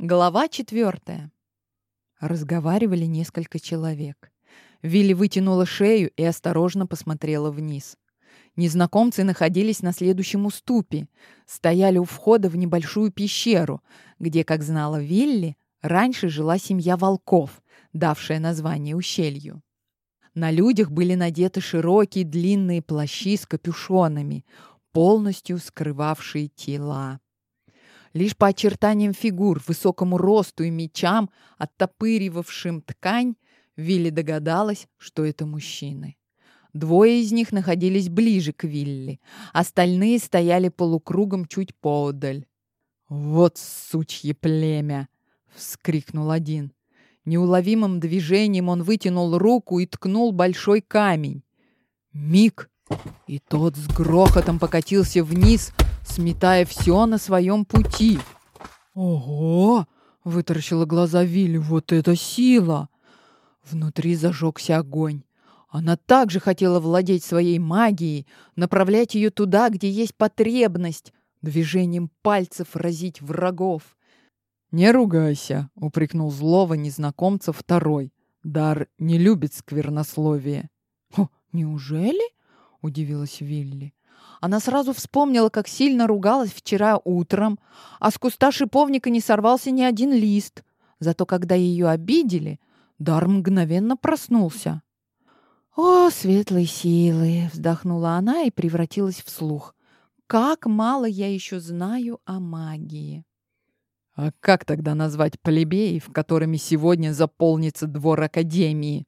Глава четвертая. Разговаривали несколько человек. Вилли вытянула шею и осторожно посмотрела вниз. Незнакомцы находились на следующем уступе, стояли у входа в небольшую пещеру, где, как знала Вилли, раньше жила семья волков, давшая название ущелью. На людях были надеты широкие длинные плащи с капюшонами, полностью скрывавшие тела. Лишь по очертаниям фигур, высокому росту и мечам, оттопыривавшим ткань, Вилли догадалась, что это мужчины. Двое из них находились ближе к Вилли, остальные стояли полукругом чуть поодаль. «Вот сучье племя!» — вскрикнул один. Неуловимым движением он вытянул руку и ткнул большой камень. Миг, и тот с грохотом покатился вниз, сметая все на своем пути. «Ого!» — вытаращила глаза Вилли. «Вот это сила!» Внутри зажегся огонь. Она также хотела владеть своей магией, направлять ее туда, где есть потребность, движением пальцев разить врагов. «Не ругайся», — упрекнул злого незнакомца второй. «Дар не любит сквернословие». «О, неужели?» — удивилась Вилли. Она сразу вспомнила, как сильно ругалась вчера утром, а с куста шиповника не сорвался ни один лист. Зато когда ее обидели, дар мгновенно проснулся. «О, светлые силы!» — вздохнула она и превратилась в слух. «Как мало я еще знаю о магии!» «А как тогда назвать плебеев, которыми сегодня заполнится двор Академии?»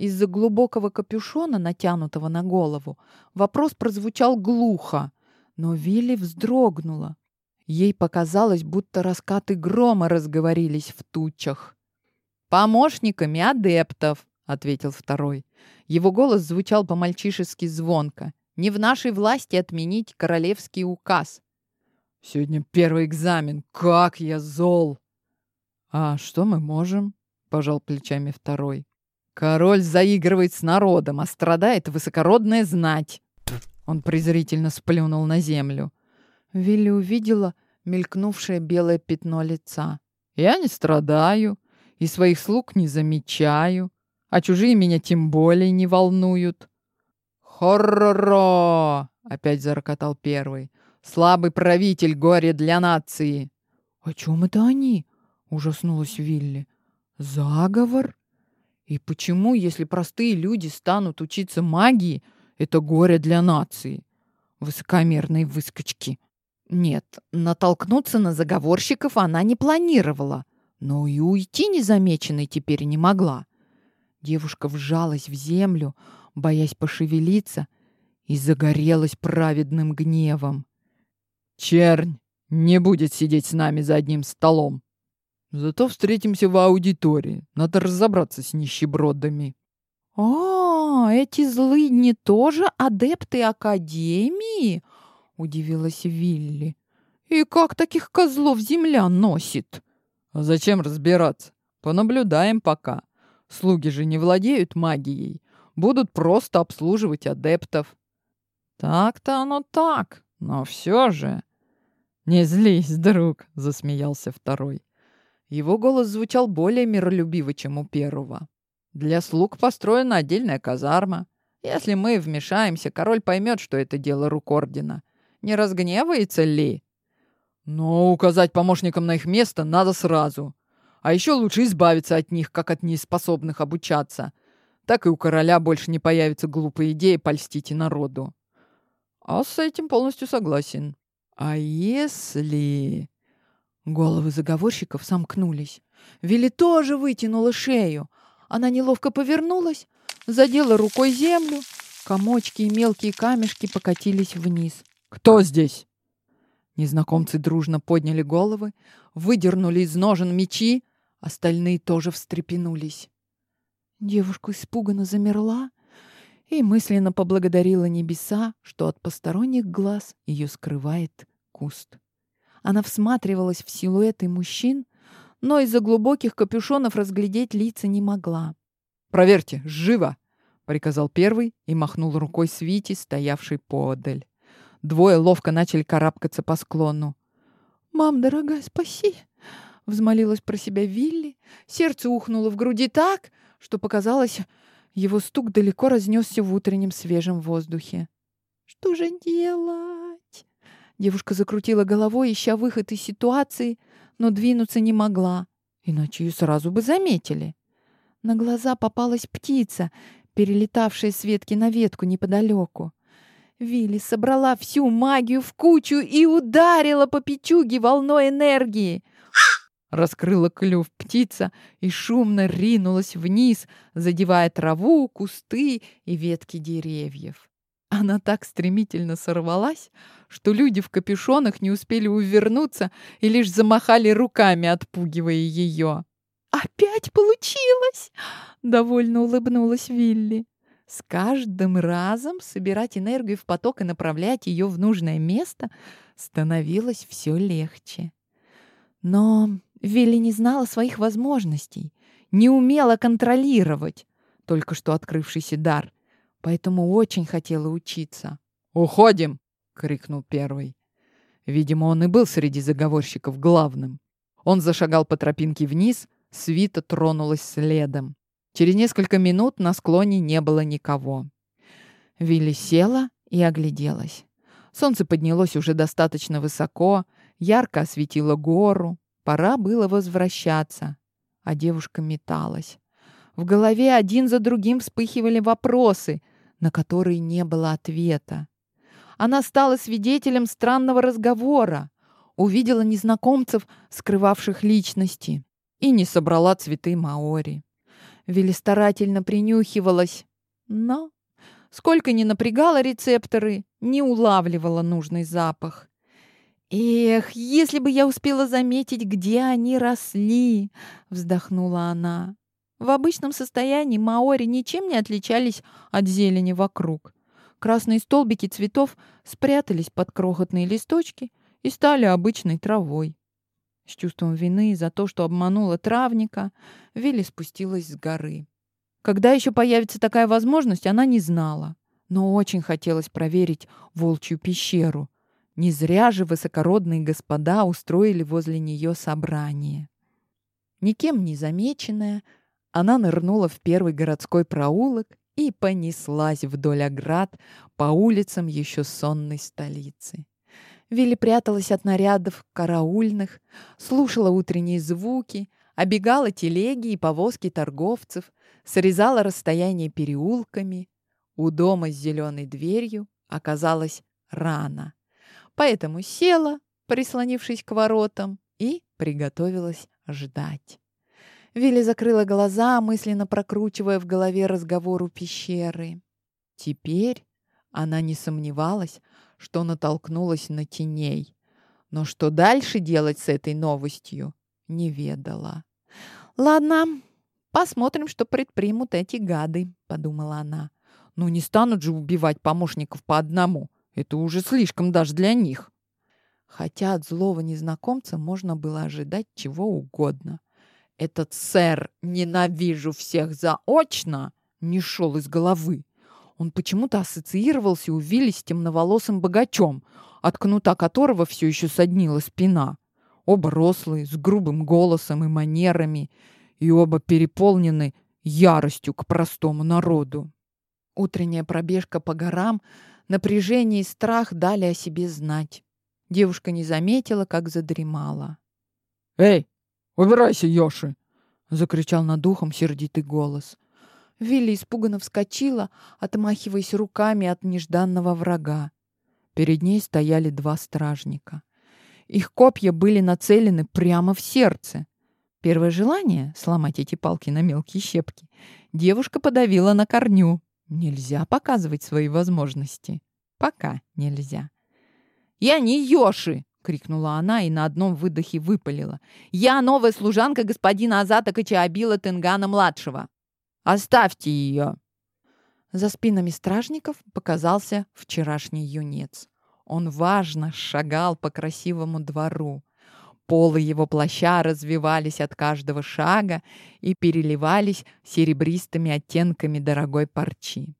Из-за глубокого капюшона, натянутого на голову, вопрос прозвучал глухо, но Вилли вздрогнула. Ей показалось, будто раскаты грома разговорились в тучах. «Помощниками адептов», — ответил второй. Его голос звучал по-мальчишески звонко. «Не в нашей власти отменить королевский указ». «Сегодня первый экзамен. Как я зол!» «А что мы можем?» — пожал плечами второй. Король заигрывает с народом, а страдает высокородная знать. Он презрительно сплюнул на землю. Вилли увидела мелькнувшее белое пятно лица. Я не страдаю и своих слуг не замечаю, а чужие меня тем более не волнуют. «Хорроро!» — опять зарокотал первый. «Слабый правитель, горе для нации!» «О чем это они?» — ужаснулась Вилли. «Заговор?» И почему, если простые люди станут учиться магии, это горе для нации? Высокомерные выскочки. Нет, натолкнуться на заговорщиков она не планировала, но и уйти незамеченной теперь не могла. Девушка вжалась в землю, боясь пошевелиться, и загорелась праведным гневом. «Чернь не будет сидеть с нами за одним столом!» Зато встретимся в аудитории. Надо разобраться с нищебродами. А, эти злыдни тоже адепты Академии? Удивилась Вилли. И как таких козлов земля носит? А зачем разбираться? Понаблюдаем пока. Слуги же не владеют магией. Будут просто обслуживать адептов. Так-то оно так, но все же... Не злись, друг, засмеялся второй. Его голос звучал более миролюбиво, чем у первого. «Для слуг построена отдельная казарма. Если мы вмешаемся, король поймет, что это дело рук ордена. Не разгневается ли?» «Но указать помощникам на их место надо сразу. А еще лучше избавиться от них, как от неспособных обучаться. Так и у короля больше не появится глупой идеи польстить и народу». «А с этим полностью согласен». «А если...» Головы заговорщиков сомкнулись. Вилли тоже вытянула шею. Она неловко повернулась, задела рукой землю. Комочки и мелкие камешки покатились вниз. «Кто здесь?» Незнакомцы дружно подняли головы, выдернули из ножен мечи, остальные тоже встрепенулись. Девушка испуганно замерла и мысленно поблагодарила небеса, что от посторонних глаз ее скрывает куст. Она всматривалась в силуэты мужчин, но из-за глубоких капюшонов разглядеть лица не могла. «Проверьте, живо!» — приказал первый и махнул рукой Свити, стоявший поодаль. Двое ловко начали карабкаться по склону. «Мам, дорогая, спаси!» — взмолилась про себя Вилли. Сердце ухнуло в груди так, что показалось, его стук далеко разнесся в утреннем свежем воздухе. «Что же делать?» Девушка закрутила головой, ища выход из ситуации, но двинуться не могла, иначе ее сразу бы заметили. На глаза попалась птица, перелетавшая с ветки на ветку неподалеку. Вилли собрала всю магию в кучу и ударила по печуге волной энергии. Раскрыла клюв птица и шумно ринулась вниз, задевая траву, кусты и ветки деревьев. Она так стремительно сорвалась, что люди в капюшонах не успели увернуться и лишь замахали руками, отпугивая ее. «Опять получилось!» — довольно улыбнулась Вилли. С каждым разом собирать энергию в поток и направлять ее в нужное место становилось все легче. Но Вилли не знала своих возможностей, не умела контролировать только что открывшийся дар, поэтому очень хотела учиться. «Уходим!» — крикнул первый. Видимо, он и был среди заговорщиков главным. Он зашагал по тропинке вниз, свита тронулась следом. Через несколько минут на склоне не было никого. Вилли села и огляделась. Солнце поднялось уже достаточно высоко, ярко осветило гору. Пора было возвращаться. А девушка металась. В голове один за другим вспыхивали вопросы, на которые не было ответа. Она стала свидетелем странного разговора, увидела незнакомцев, скрывавших личности, и не собрала цветы Маори. Вилли старательно принюхивалась, но, сколько ни напрягала рецепторы, не улавливала нужный запах. «Эх, если бы я успела заметить, где они росли!» — вздохнула она. В обычном состоянии маори ничем не отличались от зелени вокруг. Красные столбики цветов спрятались под крохотные листочки и стали обычной травой. С чувством вины за то, что обманула травника, Вилли спустилась с горы. Когда еще появится такая возможность, она не знала. Но очень хотелось проверить волчью пещеру. Не зря же высокородные господа устроили возле нее собрание. Никем не замеченная, она нырнула в первый городской проулок и понеслась вдоль оград по улицам еще сонной столицы. Вилли пряталась от нарядов караульных, слушала утренние звуки, обегала телеги и повозки торговцев, срезала расстояние переулками. У дома с зеленой дверью оказалась рано. Поэтому села, прислонившись к воротам, и приготовилась ждать. Вилли закрыла глаза, мысленно прокручивая в голове разговор у пещеры. Теперь она не сомневалась, что натолкнулась на теней. Но что дальше делать с этой новостью, не ведала. «Ладно, посмотрим, что предпримут эти гады», — подумала она. «Ну не станут же убивать помощников по одному. Это уже слишком даже для них». Хотя от злого незнакомца можно было ожидать чего угодно. Этот сэр «ненавижу всех заочно» не шел из головы. Он почему-то ассоциировался у Вилли с темноволосым богачом, от кнута которого все еще соднила спина. Оба рослые, с грубым голосом и манерами, и оба переполнены яростью к простому народу. Утренняя пробежка по горам, напряжение и страх дали о себе знать. Девушка не заметила, как задремала. «Эй, убирайся, Йоши!» — закричал над ухом сердитый голос. Вилли испуганно вскочила, отмахиваясь руками от нежданного врага. Перед ней стояли два стражника. Их копья были нацелены прямо в сердце. Первое желание — сломать эти палки на мелкие щепки — девушка подавила на корню. Нельзя показывать свои возможности. Пока нельзя. «Я не Йоши!» — крикнула она и на одном выдохе выпалила. «Я новая служанка господина Азата Качаабила Тенгана-младшего!» Оставьте ее!» За спинами стражников показался вчерашний юнец. Он важно шагал по красивому двору. Полы его плаща развивались от каждого шага и переливались серебристыми оттенками дорогой парчи.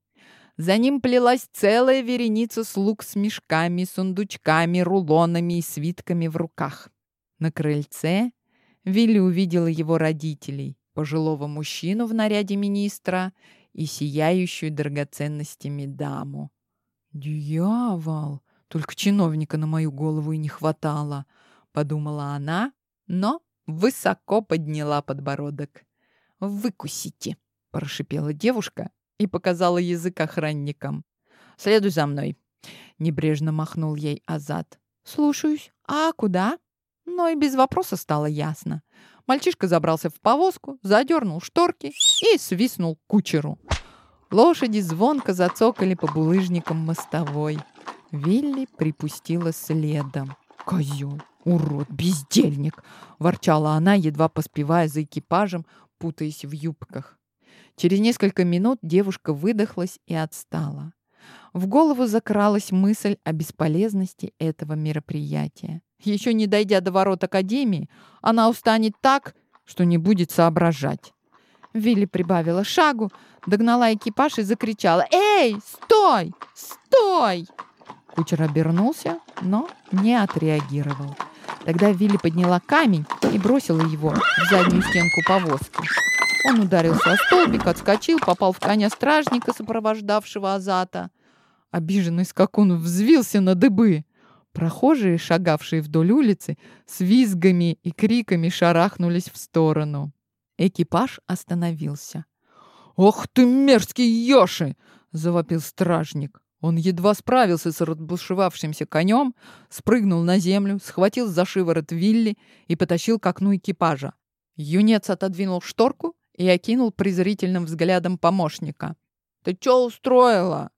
За ним плелась целая вереница слуг с мешками, сундучками, рулонами и свитками в руках. На крыльце Вилли увидела его родителей, пожилого мужчину в наряде министра и сияющую драгоценностями даму. «Дьявол! Только чиновника на мою голову и не хватало!» — подумала она, но высоко подняла подбородок. «Выкусите!» — прошипела девушка и показала язык охранникам. «Следуй за мной!» — небрежно махнул ей Азат. «Слушаюсь. А куда?» Но и без вопроса стало ясно. Мальчишка забрался в повозку, задернул шторки и свистнул кучеру. Лошади звонко зацокали по булыжникам мостовой. Вилли припустила следом. «Козел! Урод! Бездельник!» – ворчала она, едва поспевая за экипажем, путаясь в юбках. Через несколько минут девушка выдохлась и отстала. В голову закралась мысль о бесполезности этого мероприятия. Еще не дойдя до ворот Академии, она устанет так, что не будет соображать. Вилли прибавила шагу, догнала экипаж и закричала «Эй, стой! Стой!» Кучер обернулся, но не отреагировал. Тогда Вилли подняла камень и бросила его в заднюю стенку повозки. Он ударился о столбик, отскочил, попал в коня стражника, сопровождавшего Азата. Обиженный скакун взвился на дыбы. Прохожие, шагавшие вдоль улицы, с визгами и криками шарахнулись в сторону. Экипаж остановился. «Ох ты, мерзкий Йоши!» — завопил стражник. Он едва справился с разбушевавшимся конем, спрыгнул на землю, схватил за шиворот Вилли и потащил к окну экипажа. Юнец отодвинул шторку и окинул презрительным взглядом помощника. «Ты чё устроила?»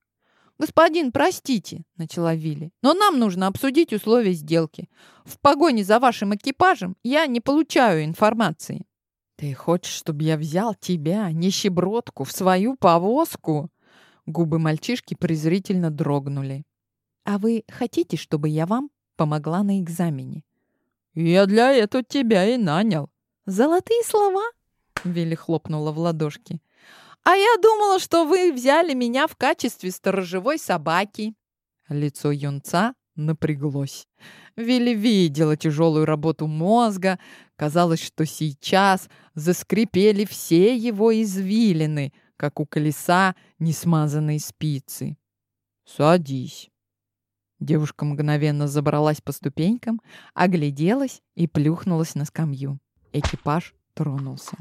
«Господин, простите», — начала Вилли, «но нам нужно обсудить условия сделки. В погоне за вашим экипажем я не получаю информации». «Ты хочешь, чтобы я взял тебя, нищебродку, в свою повозку?» Губы мальчишки презрительно дрогнули. «А вы хотите, чтобы я вам помогла на экзамене?» «Я для этого тебя и нанял». «Золотые слова?» — Вилли хлопнула в ладошки. «А я думала, что вы взяли меня в качестве сторожевой собаки». Лицо юнца напряглось. Вилли видела тяжелую работу мозга. Казалось, что сейчас заскрипели все его извилины, как у колеса несмазанные спицы. «Садись». Девушка мгновенно забралась по ступенькам, огляделась и плюхнулась на скамью. Экипаж тронулся.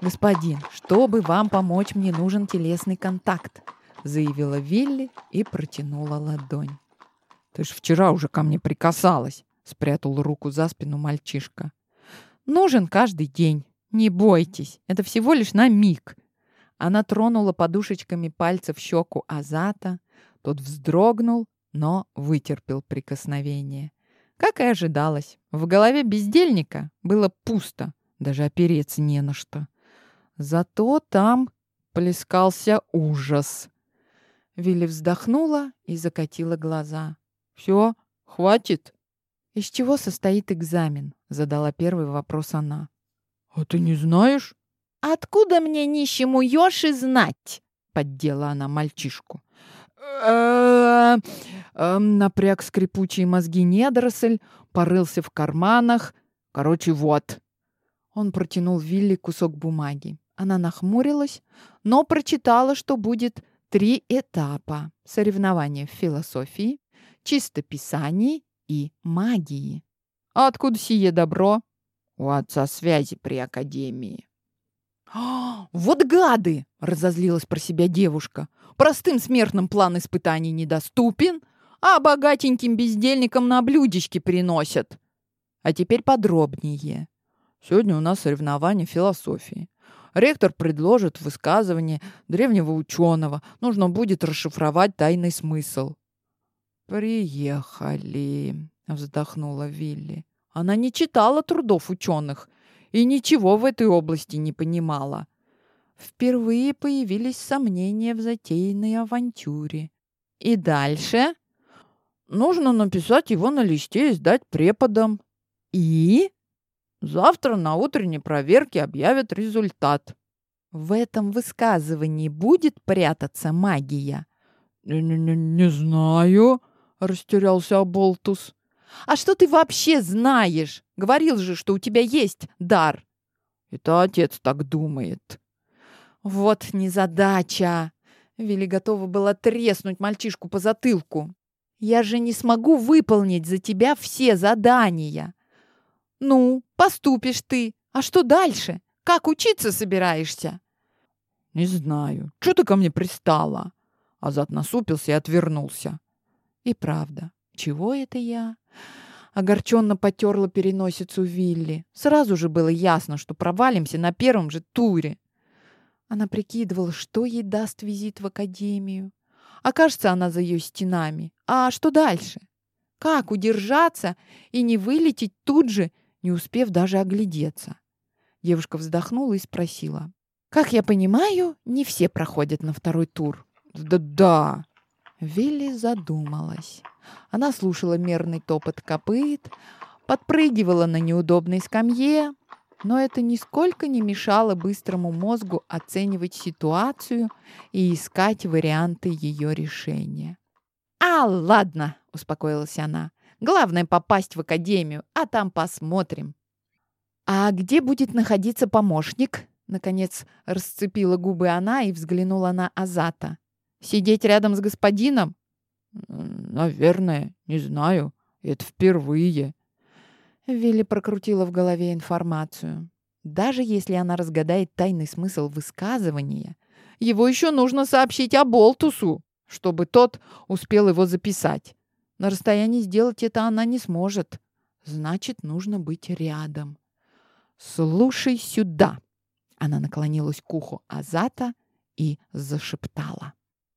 «Господин, чтобы вам помочь, мне нужен телесный контакт», заявила Вилли и протянула ладонь. «Ты ж вчера уже ко мне прикасалась», спрятал руку за спину мальчишка. «Нужен каждый день. Не бойтесь, это всего лишь на миг». Она тронула подушечками пальцев щеку Азата. Тот вздрогнул, но вытерпел прикосновение. Как и ожидалось, в голове бездельника было пусто, даже опереться не на что. Зато там плескался ужас. Вилли вздохнула и закатила глаза. «Все, хватит?» «Из чего состоит экзамен?» — задала первый вопрос она. «А ты не знаешь?» «Откуда мне нищему Йоши знать?» — поддела она мальчишку. Эм, напряг скрипучие мозги недоросль, порылся в карманах. Короче, вот. Он протянул Вилли кусок бумаги. Она нахмурилась, но прочитала, что будет три этапа. Соревнования в философии, чистописании и магии. А откуда сие добро? У отца связи при академии. «Вот гады!» — разозлилась про себя девушка. «Простым смертным план испытаний недоступен, а богатеньким бездельникам на блюдечке приносят. А теперь подробнее. Сегодня у нас соревнование философии. Ректор предложит высказывание древнего ученого. Нужно будет расшифровать тайный смысл. «Приехали», — вздохнула Вилли. Она не читала трудов ученых и ничего в этой области не понимала. Впервые появились сомнения в затеянной авантюре. И дальше? Нужно написать его на листе и сдать преподам. И? Завтра на утренней проверке объявят результат. В этом высказывании будет прятаться магия? «Не, не, не, знаю», — растерялся Болтус. «А что ты вообще знаешь? Говорил же, что у тебя есть дар. Это отец так думает. Вот незадача. Вилли готова была треснуть мальчишку по затылку. Я же не смогу выполнить за тебя все задания. Ну, поступишь ты. А что дальше? Как учиться собираешься? Не знаю. Что ты ко мне пристала? Азат насупился и отвернулся. И правда, чего это я? Огорченно потерла переносицу Вилли. Сразу же было ясно, что провалимся на первом же туре. Она прикидывала, что ей даст визит в академию. Окажется она за ее стенами. А что дальше? Как удержаться и не вылететь тут же, не успев даже оглядеться? Девушка вздохнула и спросила. «Как я понимаю, не все проходят на второй тур?» «Да-да». Вилли задумалась. Она слушала мерный топот копыт, подпрыгивала на неудобной скамье, но это нисколько не мешало быстрому мозгу оценивать ситуацию и искать варианты ее решения. «А, ладно!» — успокоилась она. «Главное — попасть в академию, а там посмотрим». «А где будет находиться помощник?» Наконец расцепила губы она и взглянула на Азата. «Сидеть рядом с господином?» «Наверное, не знаю. Это впервые». Вилли прокрутила в голове информацию. Даже если она разгадает тайный смысл высказывания, его еще нужно сообщить Аболтусу, чтобы тот успел его записать. На расстоянии сделать это она не сможет. Значит, нужно быть рядом. «Слушай сюда!» Она наклонилась к уху Азата и зашептала.